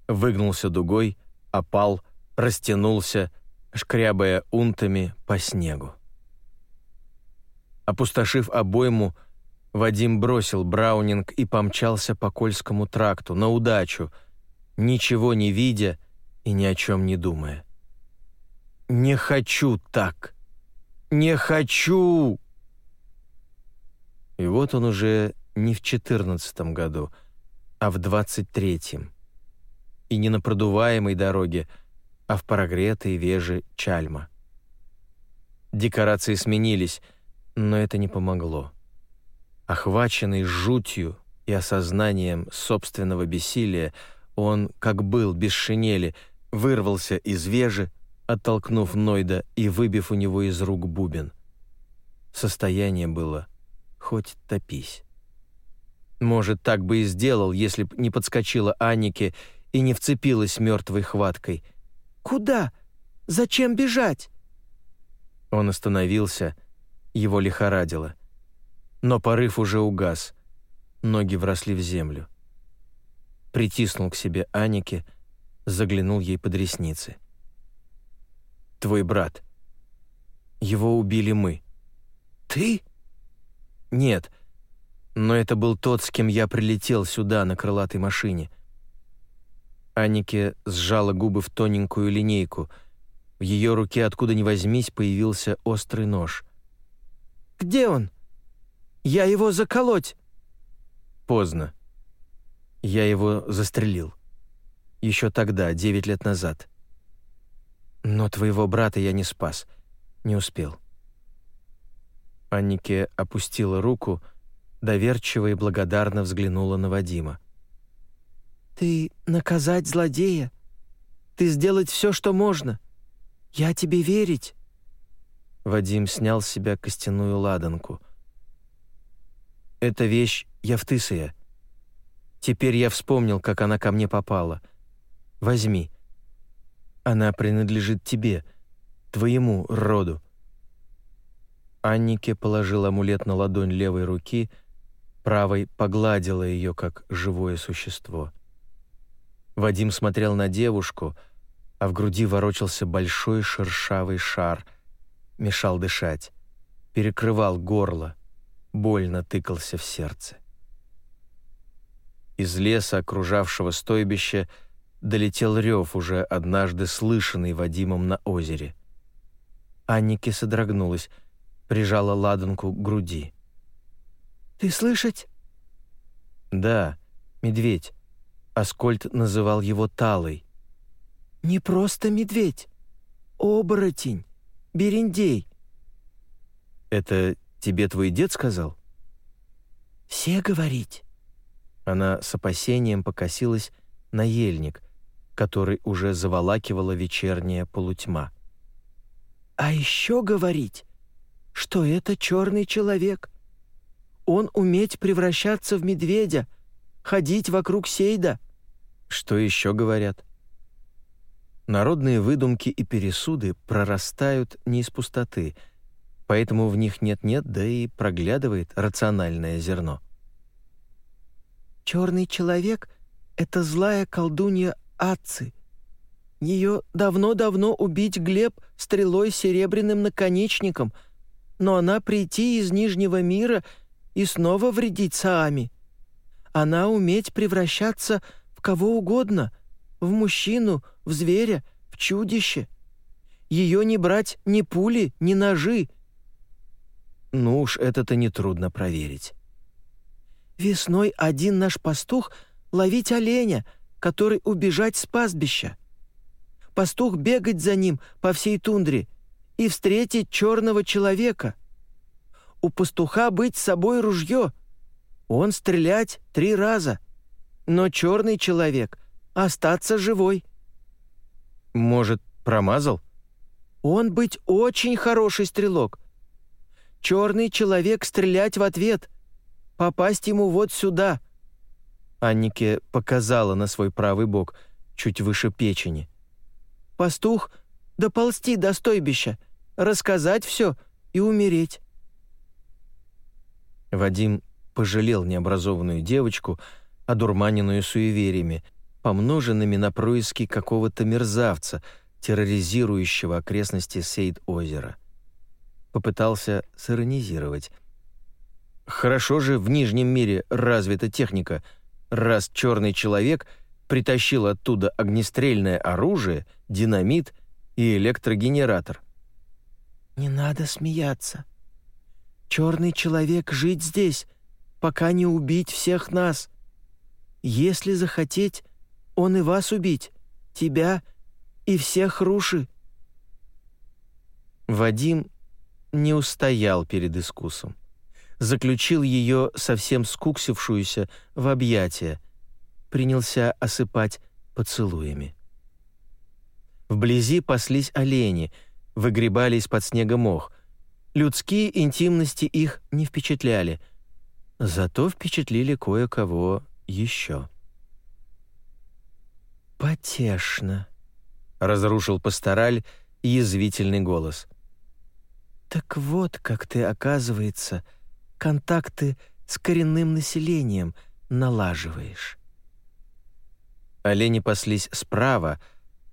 Выгнулся дугой, опал, растянулся, шкрябая унтами по снегу. Опустошив обойму, Вадим бросил Браунинг и помчался по Кольскому тракту на удачу, ничего не видя и ни о чем не думая. «Не хочу так! Не хочу!» И вот он уже не в четырнадцатом году, а в двадцать третьем. И не на продуваемой дороге, а в прогретой веже Чальма. Декорации сменились, но это не помогло. Охваченный жутью и осознанием собственного бессилия, он, как был без шинели, вырвался из вежи, оттолкнув Нойда и выбив у него из рук бубен. Состояние было «хоть топись». Может, так бы и сделал, если б не подскочила Аннике и не вцепилась мертвой хваткой. «Куда? Зачем бежать?» Он остановился, его лихорадило — но порыв уже угас, ноги вросли в землю. Притиснул к себе Анике, заглянул ей под ресницы. «Твой брат. Его убили мы». «Ты?» «Нет, но это был тот, с кем я прилетел сюда на крылатой машине». Анике сжала губы в тоненькую линейку. В ее руке, откуда ни возьмись, появился острый нож. «Где он?» Я его заколоть!» Поздно. Я его застрелил. Еще тогда, девять лет назад. Но твоего брата я не спас. Не успел. Аннике опустила руку, доверчиво и благодарно взглянула на Вадима. «Ты наказать злодея? Ты сделать все, что можно? Я тебе верить?» Вадим снял с себя костяную ладанку — эта вещь Явтысия. Теперь я вспомнил, как она ко мне попала. Возьми. Она принадлежит тебе, твоему роду». Аннике положил амулет на ладонь левой руки, правой погладила ее, как живое существо. Вадим смотрел на девушку, а в груди ворочался большой шершавый шар, мешал дышать, перекрывал горло, больно тыкался в сердце. Из леса, окружавшего стойбище, долетел рев, уже однажды слышанный Вадимом на озере. Аннике содрогнулась, прижала ладанку к груди. «Ты слышать?» «Да, медведь. Аскольд называл его Талой». «Не просто медведь. Оборотень. Берендей». «Это тебе твой дед сказал?» «Все говорить». Она с опасением покосилась на ельник, который уже заволакивала вечерняя полутьма. «А еще говорить, что это черный человек. Он уметь превращаться в медведя, ходить вокруг Сейда». Что еще говорят? Народные выдумки и пересуды прорастают не из пустоты, поэтому в них нет-нет, да и проглядывает рациональное зерно. Черный человек — это злая колдунья Атцы. Ее давно-давно убить Глеб стрелой серебряным наконечником, но она прийти из Нижнего мира и снова вредить Саами. Она уметь превращаться в кого угодно, в мужчину, в зверя, в чудище. Ее не брать ни пули, ни ножи. Ну уж это-то нетрудно проверить. Весной один наш пастух ловить оленя, который убежать с пастбища. Пастух бегать за ним по всей тундре и встретить черного человека. У пастуха быть с собой ружье. Он стрелять три раза. Но черный человек остаться живой. Может, промазал? Он быть очень хороший стрелок. Черный человек стрелять в ответ — Попасть ему вот сюда!» Аннике показала на свой правый бок, чуть выше печени. «Пастух, доползти до стойбища, рассказать все и умереть». Вадим пожалел необразованную девочку, одурманенную суевериями, помноженными на происки какого-то мерзавца, терроризирующего окрестности Сейд-озера. Попытался сиронизировать — Хорошо же в Нижнем мире развита техника, раз черный человек притащил оттуда огнестрельное оружие, динамит и электрогенератор. «Не надо смеяться. Черный человек жить здесь, пока не убить всех нас. Если захотеть, он и вас убить, тебя и всех руши». Вадим не устоял перед искусом заключил ее, совсем скуксившуюся, в объятия, принялся осыпать поцелуями. Вблизи паслись олени, выгребали из-под снега мох. Людские интимности их не впечатляли, зато впечатлили кое-кого еще. «Потешно», — разрушил пастораль язвительный голос. «Так вот, как ты, оказывается, — контакты с коренным населением налаживаешь. Олени паслись справа,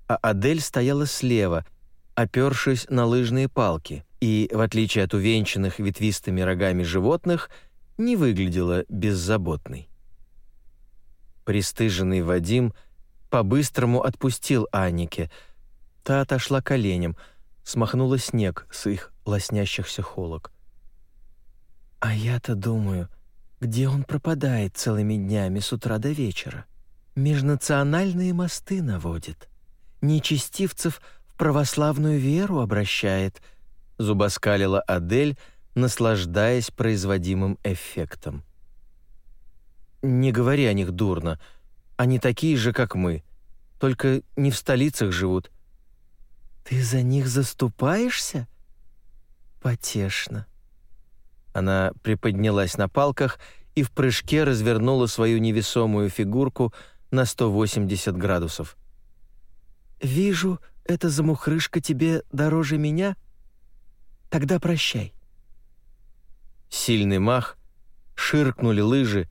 а Адель стояла слева, опершись на лыжные палки, и, в отличие от увенчанных ветвистыми рогами животных, не выглядела беззаботной. Пристыженный Вадим по-быстрому отпустил Аннике. Та отошла коленям, смахнула снег с их лоснящихся холок. А я-то думаю, где он пропадает целыми днями с утра до вечера? Межнациональные мосты наводит. Нечестивцев в православную веру обращает, зубоскалила Адель, наслаждаясь производимым эффектом. Не говори о них дурно. Они такие же, как мы, только не в столицах живут. Ты за них заступаешься? Потешно. Она приподнялась на палках и в прыжке развернула свою невесомую фигурку на 180 градусов. «Вижу, эта замухрышка тебе дороже меня? Тогда прощай». Сильный мах, ширкнули лыжи,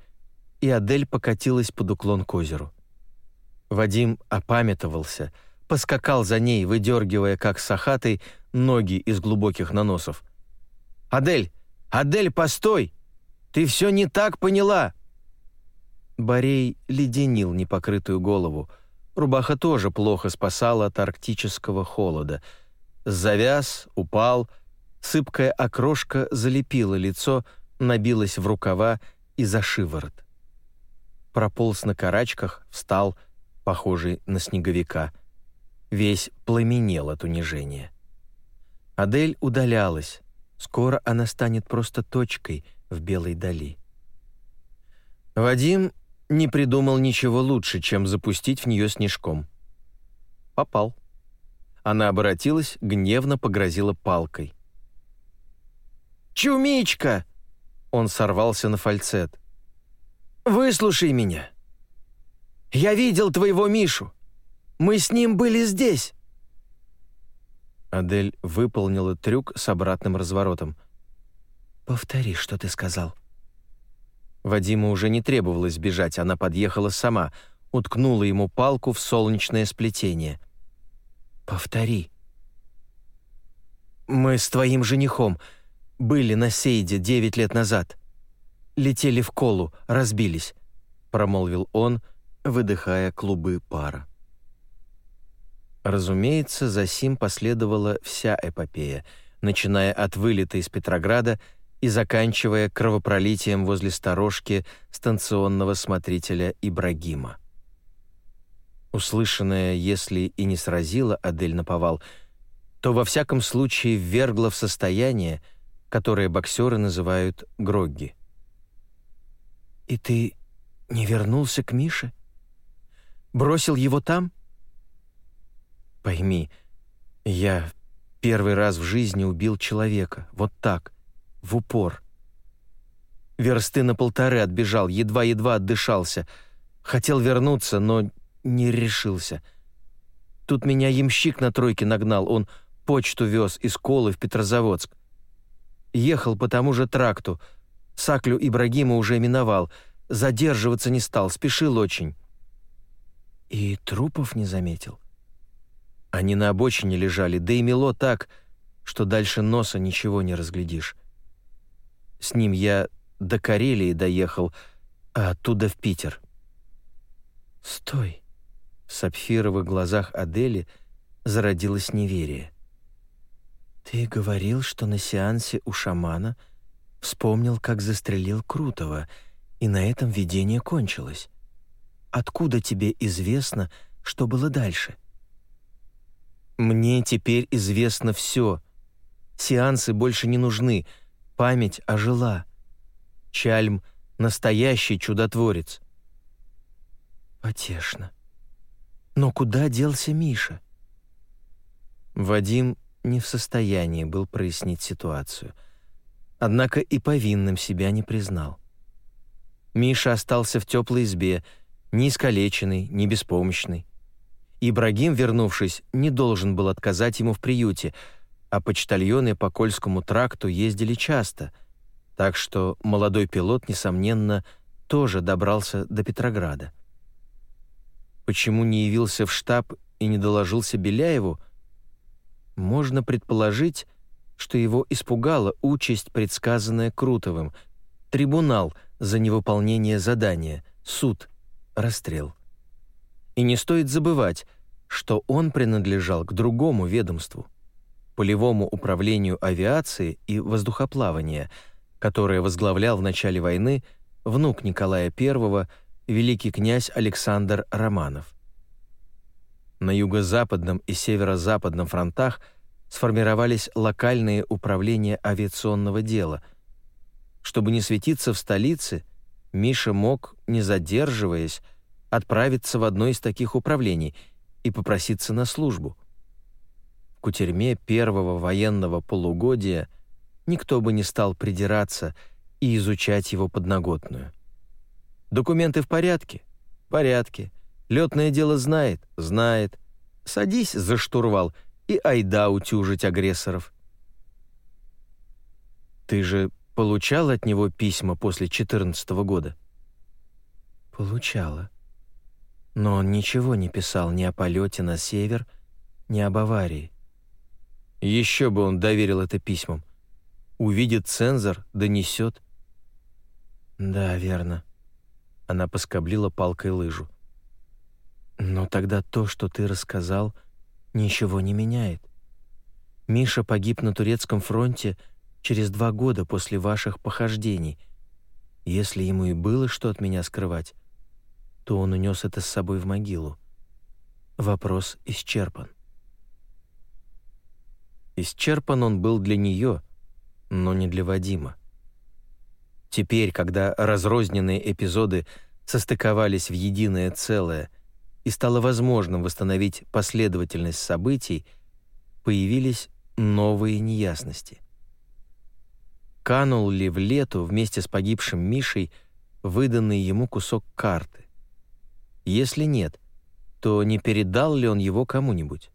и Адель покатилась под уклон к озеру. Вадим опамятовался, поскакал за ней, выдергивая, как сахатый, ноги из глубоких наносов. «Адель! Адель, постой! Ты все не так поняла!» Борей леденил непокрытую голову. Рубаха тоже плохо спасала от арктического холода. Завяз, упал, сыпкая окрошка залепила лицо, набилась в рукава и за шиворот. Прополз на карачках, встал, похожий на снеговика. Весь пламенел от унижения. Адель удалялась. Скоро она станет просто точкой в белой дали. Вадим не придумал ничего лучше, чем запустить в нее снежком. Попал. Она обратилась, гневно погрозила палкой. «Чумичка!» Он сорвался на фальцет. «Выслушай меня. Я видел твоего Мишу. Мы с ним были здесь». Адель выполнила трюк с обратным разворотом. «Повтори, что ты сказал». Вадиму уже не требовалось бежать, она подъехала сама, уткнула ему палку в солнечное сплетение. «Повтори». «Мы с твоим женихом были на Сейде девять лет назад. Летели в колу, разбились», — промолвил он, выдыхая клубы пара. Разумеется, за сим последовала вся эпопея, начиная от вылета из Петрограда и заканчивая кровопролитием возле сторожки станционного смотрителя Ибрагима. Услышанное, если и не сразило Адель наповал, то во всяком случае ввергло в состояние, которое боксеры называют грогги. «И ты не вернулся к Мише? Бросил его там?» «Пойми, я первый раз в жизни убил человека, вот так, в упор. Версты на полторы отбежал, едва-едва отдышался. Хотел вернуться, но не решился. Тут меня ямщик на тройке нагнал, он почту вез из Колы в Петрозаводск. Ехал по тому же тракту. Саклю Ибрагима уже миновал. Задерживаться не стал, спешил очень. И трупов не заметил. Они на обочине лежали, да и мело так, что дальше носа ничего не разглядишь. С ним я до Карелии доехал, а оттуда в Питер. «Стой!» В сапфировых глазах Адели зародилось неверие. «Ты говорил, что на сеансе у шамана вспомнил, как застрелил Крутого, и на этом видение кончилось. Откуда тебе известно, что было дальше?» «Мне теперь известно все. Сеансы больше не нужны, Память ожила. Чальм — настоящий чудотворец. Потешно. Но куда делся Миша? Вадим не в состоянии был прояснить ситуацию. Однако и повинным себя не признал. Миша остался в теплой избе, не искалеченный, не беспомощный. Ибрагим, вернувшись, не должен был отказать ему в приюте — а почтальоны по Кольскому тракту ездили часто, так что молодой пилот, несомненно, тоже добрался до Петрограда. Почему не явился в штаб и не доложился Беляеву? Можно предположить, что его испугала участь, предсказанная Крутовым, трибунал за невыполнение задания, суд, расстрел. И не стоит забывать, что он принадлежал к другому ведомству полевому управлению авиации и воздухоплавания, которое возглавлял в начале войны внук Николая I, великий князь Александр Романов. На юго-западном и северо-западном фронтах сформировались локальные управления авиационного дела. Чтобы не светиться в столице, Миша мог, не задерживаясь, отправиться в одно из таких управлений и попроситься на службу кутерьме первого военного полугодия никто бы не стал придираться и изучать его подноготную. Документы в порядке? Порядке. Летное дело знает? Знает. Садись за штурвал и айда утюжить агрессоров. Ты же получал от него письма после 14 -го года? Получала. Но он ничего не писал ни о полете на север, не об аварии. Еще бы он доверил это письмам. Увидит цензор, донесет. Да, верно. Она поскоблила палкой лыжу. Но тогда то, что ты рассказал, ничего не меняет. Миша погиб на турецком фронте через два года после ваших похождений. Если ему и было что от меня скрывать, то он унес это с собой в могилу. Вопрос исчерпан. Исчерпан он был для нее, но не для Вадима. Теперь, когда разрозненные эпизоды состыковались в единое целое и стало возможным восстановить последовательность событий, появились новые неясности. Канул ли в лету вместе с погибшим Мишей выданный ему кусок карты? Если нет, то не передал ли он его кому-нибудь?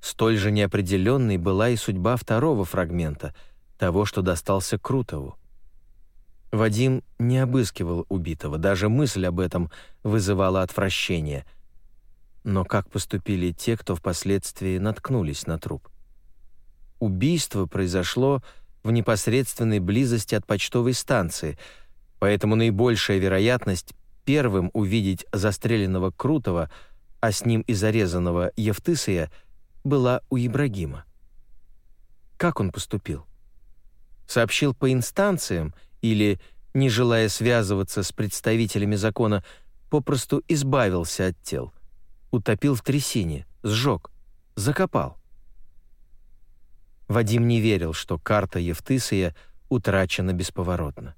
Столь же неопределенной была и судьба второго фрагмента, того, что достался Крутову. Вадим не обыскивал убитого, даже мысль об этом вызывала отвращение. Но как поступили те, кто впоследствии наткнулись на труп? Убийство произошло в непосредственной близости от почтовой станции, поэтому наибольшая вероятность первым увидеть застреленного Крутого, а с ним и зарезанного Евтысия, была у Ибрагима. Как он поступил? Сообщил по инстанциям или, не желая связываться с представителями закона, попросту избавился от тел, утопил в трясине, сжег, закопал. Вадим не верил, что карта Евтысия утрачена бесповоротно.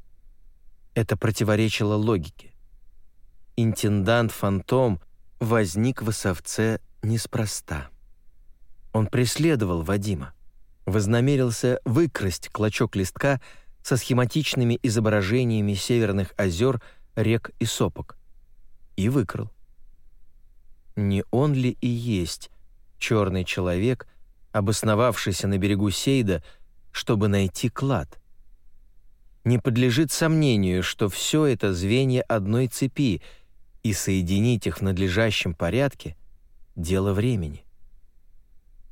Это противоречило логике. Интендант-фантом возник в Осовце неспроста. Он преследовал Вадима, вознамерился выкрасть клочок листка со схематичными изображениями северных озер, рек и сопок. И выкрал. Не он ли и есть черный человек, обосновавшийся на берегу Сейда, чтобы найти клад? Не подлежит сомнению, что все это звенья одной цепи — и соединить их в надлежащем порядке — дело времени.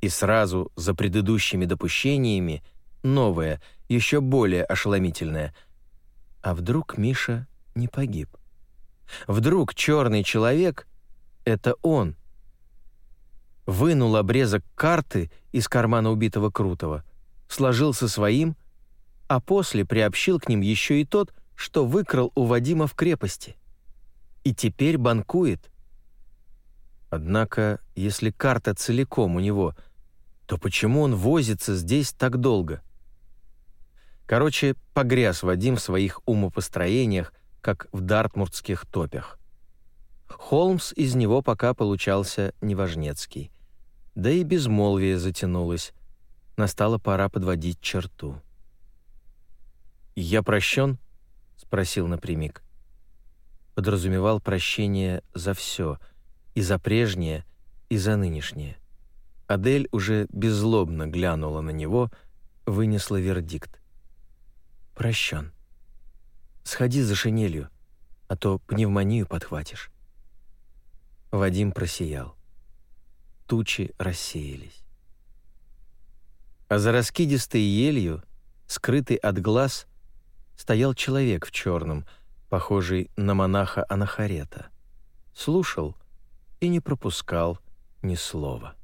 И сразу за предыдущими допущениями новое, еще более ошеломительное. А вдруг Миша не погиб? Вдруг черный человек — это он? Вынул обрезок карты из кармана убитого Крутого, сложил со своим, а после приобщил к ним еще и тот, что выкрал у Вадима в крепости и теперь банкует. Однако, если карта целиком у него, то почему он возится здесь так долго? Короче, погряз Вадим в своих умопостроениях, как в дартмуртских топях. Холмс из него пока получался неважнецкий. Да и безмолвие затянулось. Настала пора подводить черту. «Я прощен?» — спросил напрямик подразумевал прощение за все, и за прежнее, и за нынешнее. Адель уже беззлобно глянула на него, вынесла вердикт. «Прощен. Сходи за шинелью, а то пневмонию подхватишь». Вадим просиял. Тучи рассеялись. А за раскидистой елью, скрытый от глаз, стоял человек в черном — похожий на монаха Анахарета. Слушал и не пропускал ни слова.